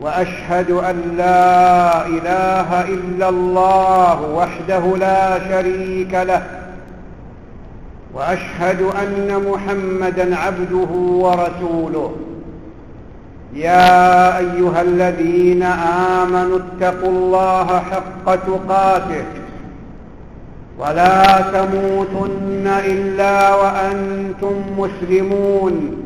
وأشهد أن لا إله إلا الله وحده لا شريك له وأشهد أن محمدا عبده ورسوله. يا أيها الذين آمنوا اتقوا الله حق تقاته ولا تموتن إلا وأنتم مسلمون.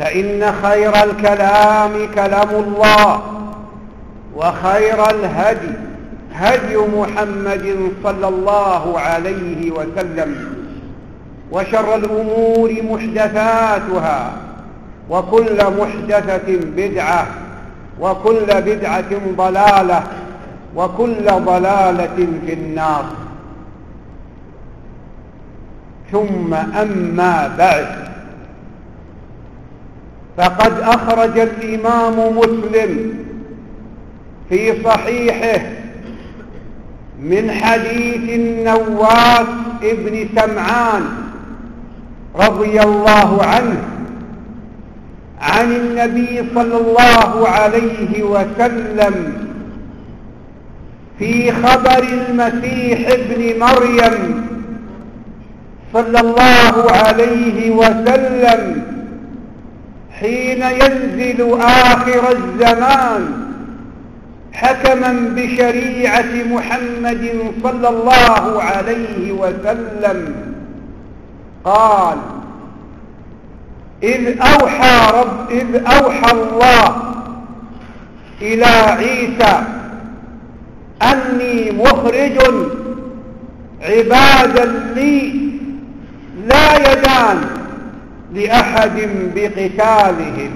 فإن خير الكلام كلام الله وخير الهدي هدي محمد صلى الله عليه وسلم وشر الأمور محدثاتها وكل محدثة بدعة وكل بدعة ضلالة وكل ضلالة في النار. ثم أما بعد. فقد أخرج الإمام مسلم في صحيحه من حديث النواس ابن سمعان رضي الله عنه عن النبي صلى الله عليه وسلم في خبر المسيح ابن مريم صلى الله عليه وسلم حين ينزل آخر الزمان حكما بشريعة محمد صلى الله عليه وسلم قال إذ أوحى رب إذ أوحى الله إلى عيسى أني مخرج عبادا لي لا يدان لأحد بقتالهم.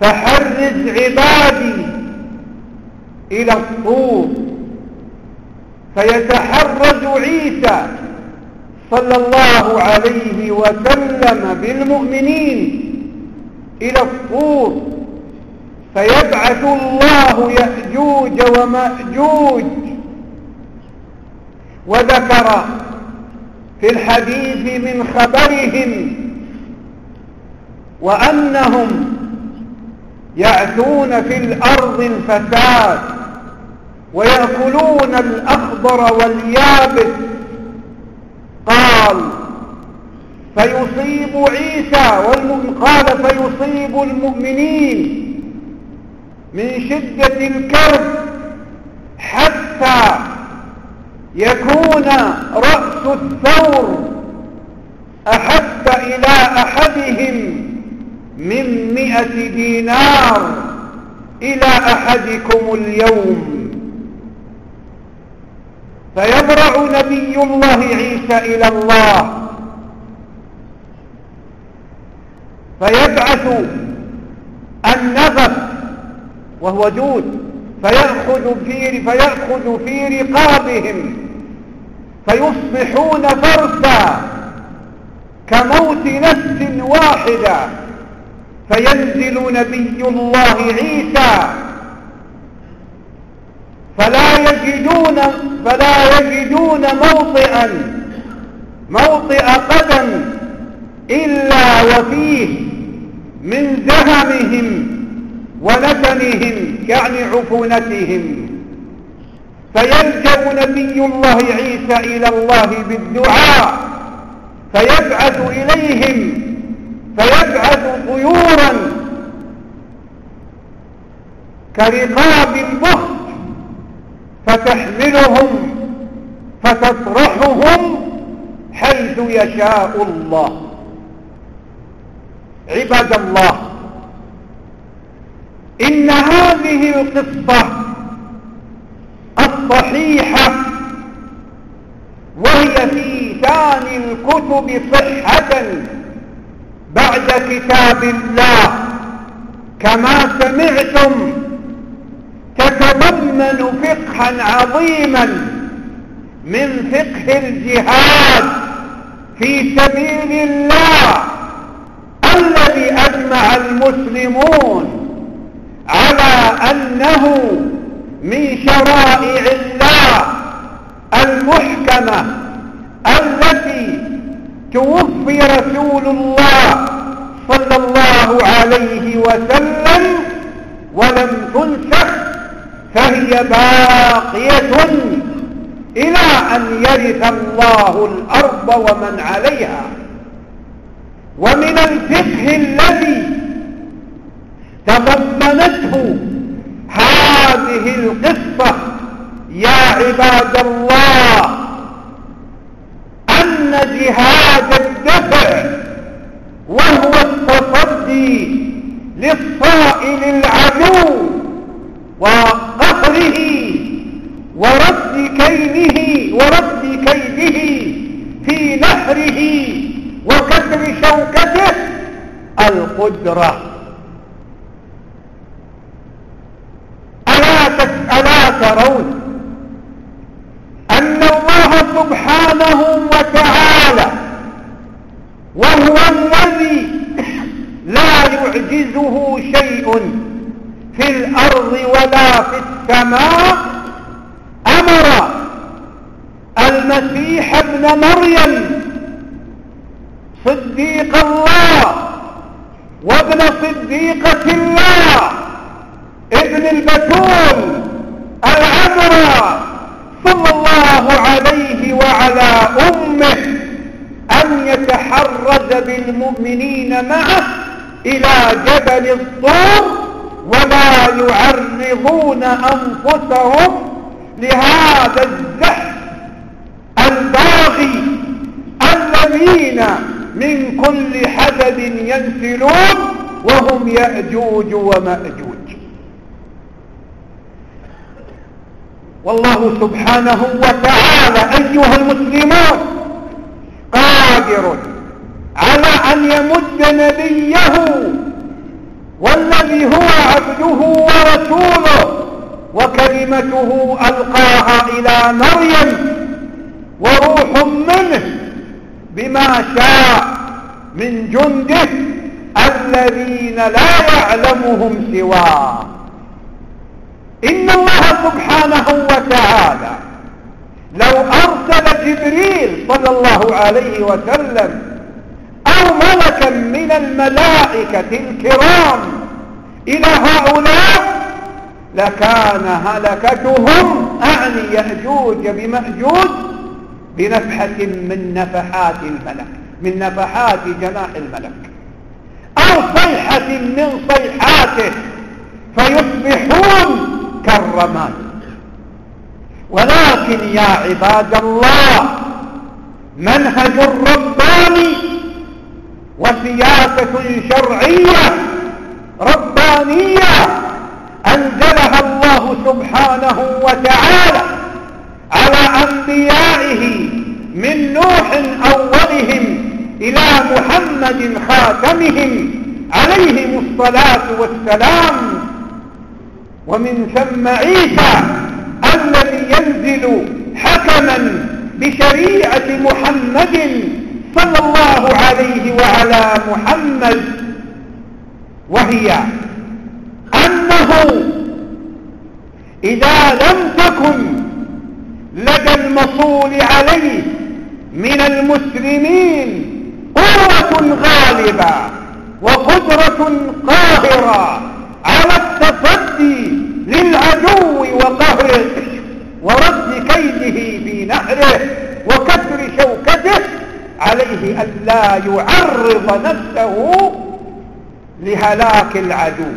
فحرز عبادي إلى الطور. فيتحرز عيسى صلى الله عليه وسلم بالمؤمنين إلى الطور. فيبعث الله يأجوج ومأجوج. وذكر في الحديث من خبرهم وأنهم يعثون في الأرض الفساد ويأكلون الأخضر واليابس. قال فيصيب عيسى قال فيصيب المؤمنين من شدة الكرب حتى يكون رأس الثور أحب إلى أحدهم من مئة دينار إلى أحدكم اليوم. فيبرع نبي الله عيسى إلى الله. فيبعث النغف وهو جود. فيأخذ في فيأخذ في رقابهم. فيصبحون فرسا كموت نفس واحدة. فينزل نبي الله عيسى. فلا يجد يجدون فلا يجدون موطئا موطئ قدم إلا وفيه من زهمهم ونتنهم يعني عفونتهم. فيلجأ نبي الله عيسى إلى الله بالدعاء فيبعث إليهم فيبعث طيورا كرقاب البخت فتحملهم فتطرحهم حيث يشاء الله. عباد الله إن هذه القصة الصحيحة وهي في ثاني الكتب صحة بعد كتاب الله. كما سمعتم تتضمن فقها عظيما من فقه الجهاد في سبيل الله الذي أجمع المسلمون على أنه من شرائع الله المحكمة التي توفي رسول الله صلى الله عليه وسلم ولم تنسخ فهي باقية إلى أن يرث الله الأرض ومن عليها. ومن الفقه الذي تضمنته هذه القصة يا عباد الله أن جهاد الدفع وهو التصدي للصائل العدو ورد كيده ورد كيده في نحره وكسر شوكته القدرة ألا, ألا ترون أن الله سبحانه وتعالى وهو الذي لا يعجزه شيء في الأرض ولا في السماء أمر المسيح ابن مريم صديق الله وابن صديقة الله ابن البتول العذراء صلى الله عليه وعلى أمه أن يتحرز بالمؤمنين معه إلى جبل الطور ولا يعرضون أنفسهم لهذا من كل حدب ينسلون وهم يأجوج ومأجوج. والله سبحانه وتعالى أيها المسلمون قادر على أن يمد نبيه والذي هو عبده ورسوله وكلمته ألقاها إلى مريم وروح منه بما شاء من جنده الذين لا يعلمهم سواه. إن الله سبحانه وتعالى لو أرسل جبريل صلى الله عليه وسلم أو ملكا من الملائكة الكرام إلى هؤلاء لكان هلكتهم أعني يأجوج بمأجوج بنفحة من نفحات الملك من نفحات جناح الملك. أو صيحة من صيحاته فيصبحون كالرماد. ولكن يا عباد الله منهج رباني وسياسة شرعية ربانية أنزلها الله سبحانه وتعالى على أنبيائه من نوح أولهم إلى محمد خاتمهم عليهم الصلاة والسلام. ومن ثم عيسى الذي ينزل حكما بشريعة محمد صلى الله عليه وعلى محمد وهي أنه إذا لم تكن المصول عليه من المسلمين قوة غالبة وقدرة قاهرة على التصدي للعدو وقهره ورد كيده في نهره وكسر شوكته عليه أن لا يعرض نفسه لهلاك العدو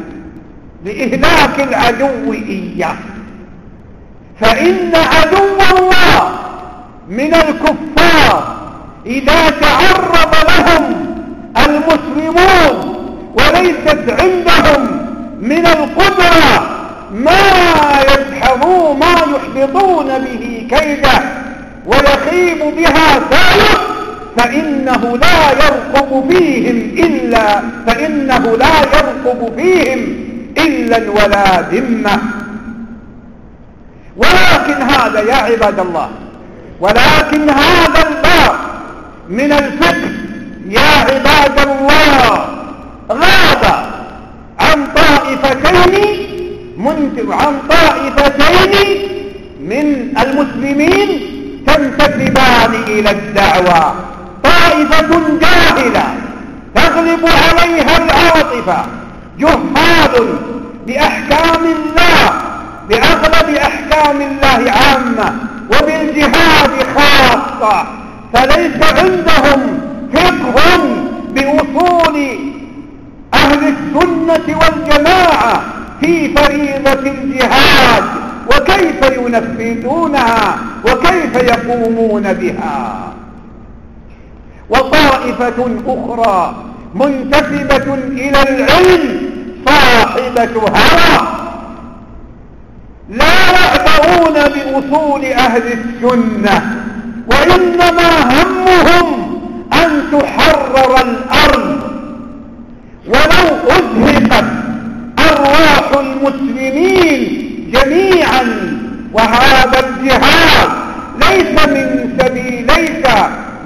لإهلاك العدو إياه. فإن عدو الله من الكفار إذا تعرض لهم المسلمون وليست عندهم من القدرة ما يدحضون ما يحبطون به كيده ويخيب بها سائر فإنه لا يرقب فيهم إلا فإنه لا يرقب فيهم إلا ولا ذمة. ولكن هذا يا عباد الله ولكن هذا الباب من الفقه. يا عباد الله غاب عن طائفتين عن طائفتين من المسلمين تنتسبان إلى الدعوة. طائفة جاهلة تغلب عليها العاطفة. جهال بأحكام الله بأغلب أحكام الله عامة. وبالجهاد خاصة فليس عندهم فقه بوصول أهل السنة والجماعة في فريضة الجهاد وكيف ينفذونها وكيف يقومون بها. وطائفة أخرى منتسبة إلى العلم صاحبة هوى. يعبؤون بأصول أهل السنة وإنما همهم أن تحرر الأرض. ولو أزهقت أرواح المسلمين جميعا وهذا الجهاد ليس من سبيل ليس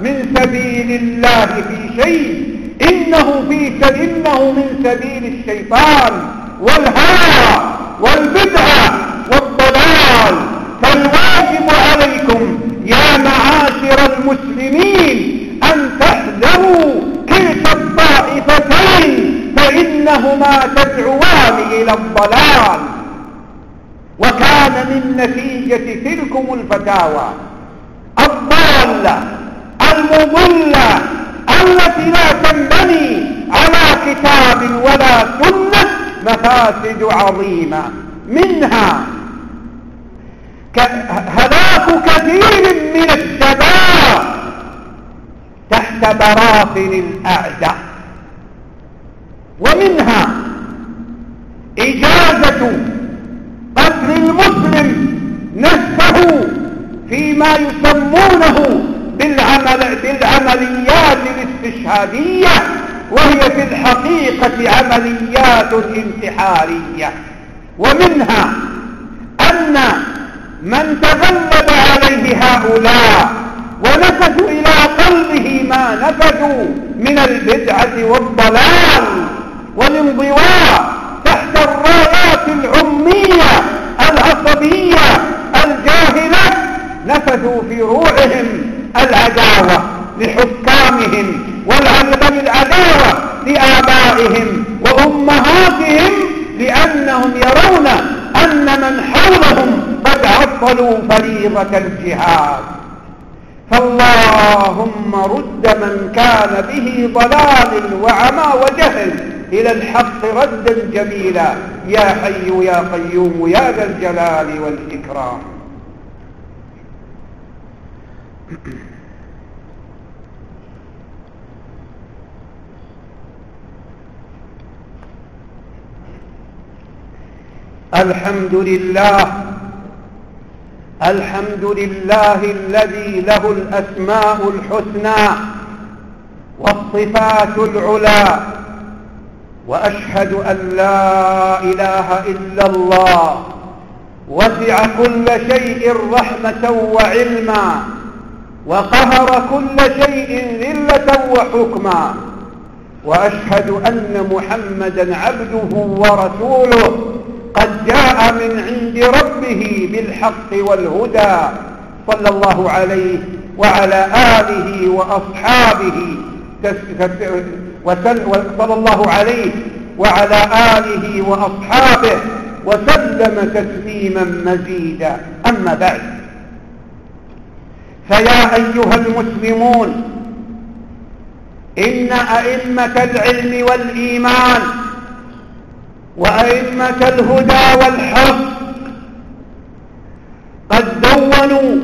من سبيل الله في شيء. إنه, في إنه من سبيل الشيطان والهوى والبدعة. الفتاوى الضالة المضلة التي لا تنبني على كتاب ولا سنة مفاسد عظيمة. منها هلاك كثير من الشباب تحت براثن الأعداء. ومنها إجازة فيما يسمونه بالعمل بالعمليات الاستشهادية وهي في الحقيقة عمليات انتحارية. ومنها أن من تغلب عليه هؤلاء ونفذوا إلى قلبه ما نفذوا من البدعة والضلال والانضواء تحت الرايات العمية العصبية الجاهلة. نفذوا في روعهم العداوة لحكامهم والعلم العداوة لآبائهم وأمهاتهم لأنهم يرون أن من حولهم قد عطلوا فريضة الجهاد. فاللهم رد من كان به ضلال وعمى وجهل إلى الحق ردا جميلا. يا حي يا قيوم يا ذا الجلال والإكرام. الحمد لله. الحمد لله الذي له الأسماء الحسنى والصفات العلى. وأشهد أن لا إله إلا الله. وسع كل شيء رحمة وعلما. وقهر كل شيء ذلة وحكما. وأشهد أن محمدا عبده ورسوله قد جاء من عند ربه بالحق والهدى صلى الله عليه وعلى آله وأصحابه صلى الله عليه وعلى آله وأصحابه وسلم تسليما مزيدا. أما بعد. فيا أيها المسلمون إن أئمة العلم والإيمان وأئمة الهدى والحق قد دونوا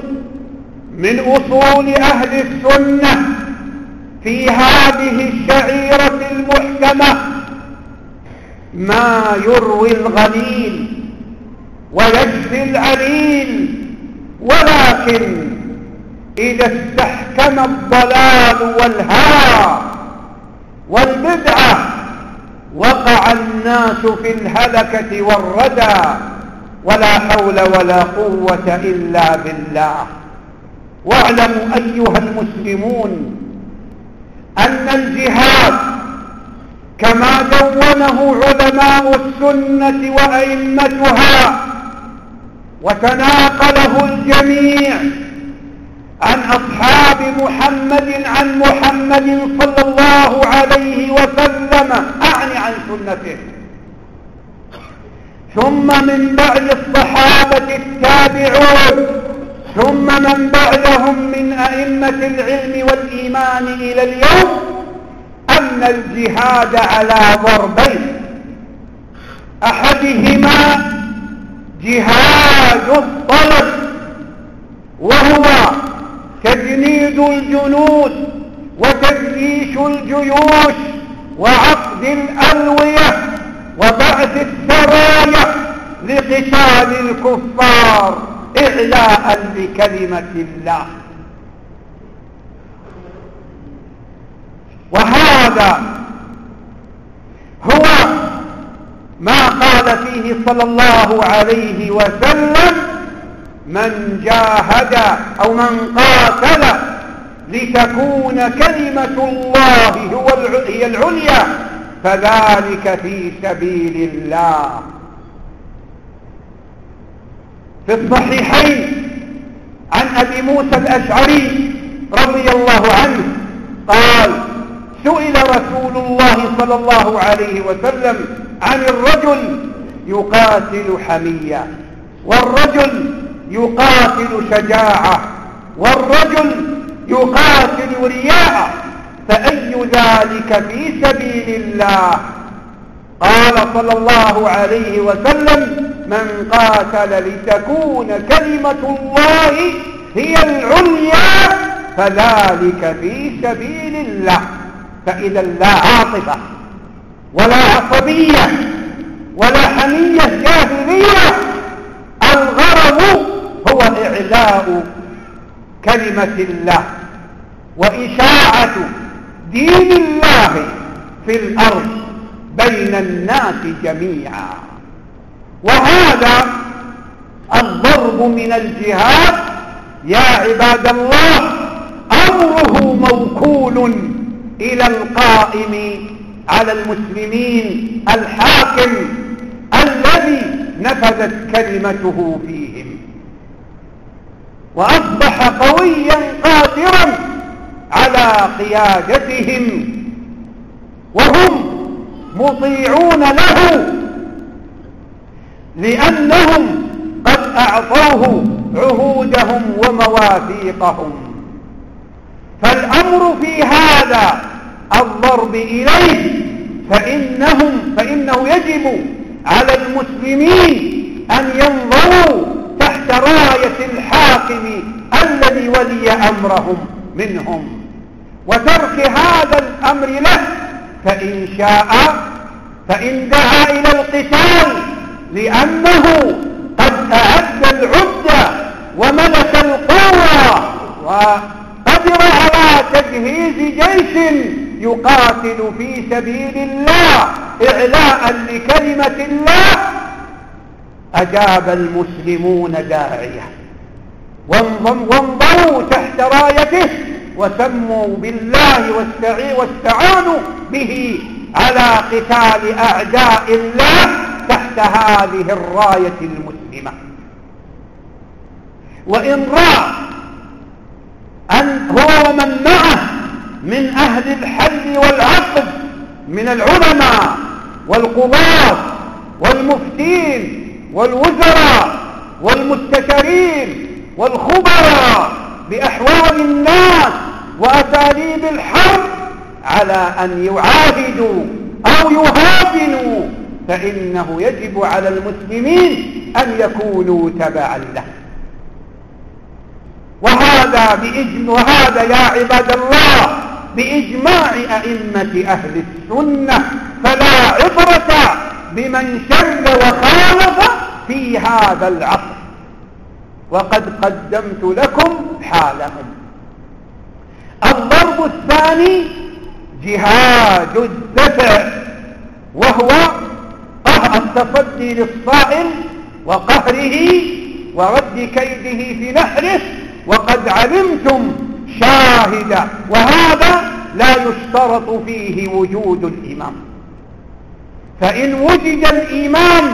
من أصول أهل السنة في هذه الشعيرة المحكمة ما يروي الغليل ويجزي العليل ولكن إذا استحكم الضلال والهوى والبدعة وقع الناس في الهلكة والردى ولا حول ولا قوة إلا بالله. واعلموا أيها المسلمون أن الجهاد كما دونه علماء السنة وأئمتها وتناقله الجميع عن أصحاب محمد عن محمد صلى الله عليه وسلم. أعني عن سنته. ثم من بعد الصحابة التابعون. ثم من بعدهم من أئمة العلم والإيمان إلى اليوم. أن الجهاد على ضربين. أحدهما جهاد الطلب وهو تجنيد الجنود وتجيش الجيوش وعقد الألوية وبعث السرايا لقتال الكفار إعلاء لكلمة الله. وهذا هو ما قال فيه صلى الله عليه وسلم من جاهد أو من قاتل لتكون كلمة الله هو هي العليا فذلك في سبيل الله. في الصحيحين عن أبي موسى الأشعري رضي الله عنه قال سئل رسول الله صلى الله عليه وسلم عن الرجل يقاتل حمية والرجل يقاتل شجاعة والرجل يقاتل رياء فأي ذلك في سبيل الله؟ قال صلى الله عليه وسلم من قاتل لتكون كلمة الله هي العليا فذلك في سبيل الله. فإذا لا عاطفة ولا عصبية ولا حمية جاهلية الغرض إعلاء كلمة الله وإشاعة دين الله في الأرض بين الناس جميعا. وهذا الضرب من الجهاد يا عباد الله أمره موكول إلى القائم على المسلمين الحاكم الذي نفذت كلمته فيهم وأصبح قويا قادرا على قيادتهم. وهم مطيعون له لأنهم قد أعطوه عهودهم ومواثيقهم. فالأمر في هذا الضرب إليه فإنهم فإنه يجب على المسلمين أن ينظروا تحت راية الحاكم الذي ولي أمرهم منهم. وترك هذا الأمر له فإن شاء فإن دعا إلى القتال لأنه قد أعد العدة وملك القوة وقدر على تجهيز جيش يقاتل في سبيل الله إعلاء لكلمة الله أجاب المسلمون داعية. وانضموا تحت رايته وسموا بالله واستعانوا به على قتال أعداء الله تحت هذه الراية المسلمة. وإن رأى أن هو ومن معه من أهل الحل والعقد من العلماء والقضاة والمفتين والوزراء والمستشارين والخبراء بأحوال الناس وأساليب الحرب على أن يعاهدوا أو يهاجنوا فإنه يجب على المسلمين أن يكونوا تبعا له. وهذا بإجم وهذا يا عباد الله بإجماع أئمة أهل السنة فلا عبرة بمن شل وخالف في هذا العصر. وقد قدمت لكم حالهم. الضرب الثاني جهاد الدفع وهو التصدي للصائل وقهره ورد كيده في نحره وقد علمتم شاهد وهذا لا يشترط فيه وجود الإمام. فإن وجد الإمام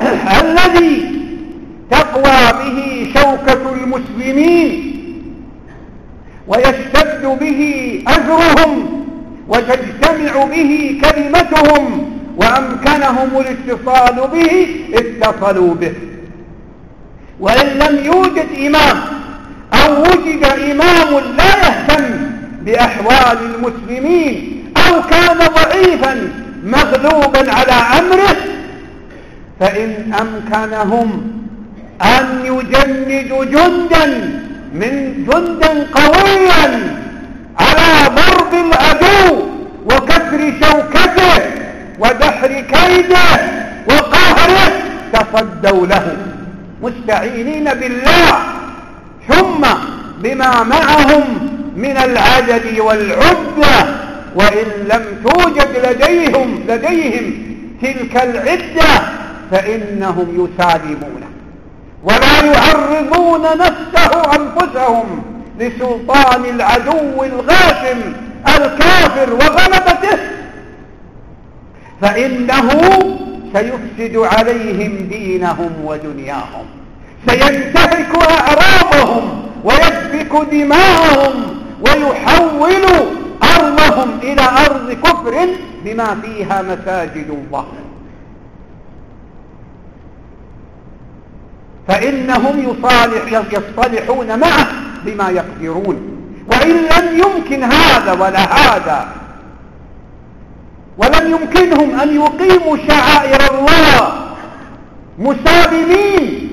الذي تقوى به شوكة المسلمين ويشتد به أجرهم وتجتمع به كلمتهم وأمكنهم الاتصال به اتصلوا به. وإن لم يوجد إمام أو وجد إمام لا يهتم بأحوال المسلمين أو كان ضعيفا مغلوبا على أمره فإن أمكنهم أن يجندوا جندا من جندا قويا على ضرب العدو وكسر شوكته ودحر كيده وقهره تصدوا له مستعينين بالله ثم بما معهم من العدد والعدة وإن لم توجد لديهم لديهم تلك العدة فإنهم يسالمون. ولا يعرضون نفسه أنفسهم لسلطان العدو الغاشم الكافر وغلبته. فإنه سيفسد عليهم دينهم ودنياهم سينتهك أعراضهم ويسفك دماءهم ويحول أرضهم إلى أرض كفر بما فيها مساجد الله. فإنهم يصالح يصطلحون معه بما يقدرون. وإن لم يمكن هذا ولا هذا ولم يمكنهم أن يقيموا شعائر الله مسالمين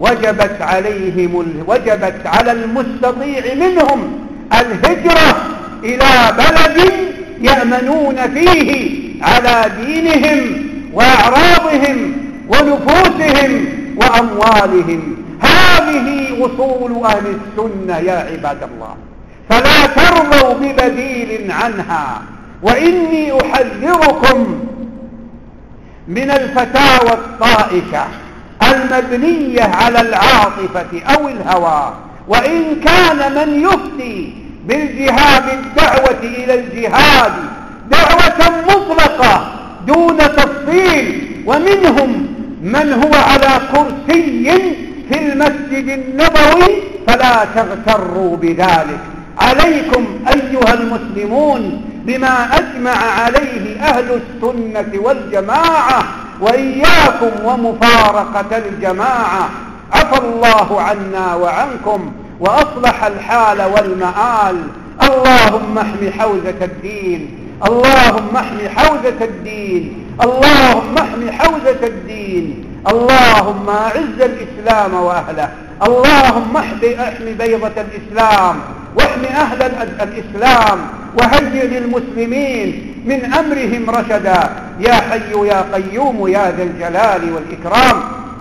وجبت عليهم وجبت على المستطيع منهم الهجرة إلى بلد يأمنون فيه على دينهم وأعراضهم ونفوسهم وأموالهم. هذه وصول أهل السنة يا عباد الله. فلا ترضوا ببديل عنها. وإني أحذركم من الفتاوى الطائشة المبنية على العاطفة أو الهوى. وإن كان من يفتي بالجهاد الدعوة إلى الجهاد دعوة مطلقة دون تفصيل ومنهم من هو على كرسي في المسجد النبوي فلا تغتروا بذلك. عليكم أيها المسلمون بما أجمع عليه أهل السنة والجماعة وإياكم ومفارقة الجماعة. عفى الله عنا وعنكم. وأصلح الحال والمآل. اللهم احم حوزة الدين. اللهم احم حوزة الدين. اللهم احم حوزة الدين. اللهم أعز الإسلام وأهله. اللهم احم بيضة الإسلام. واحم أهل الإسلام. وهيئ للمسلمين من أمرهم رشدا. يا حي يا قيوم يا ذا الجلال والإكرام.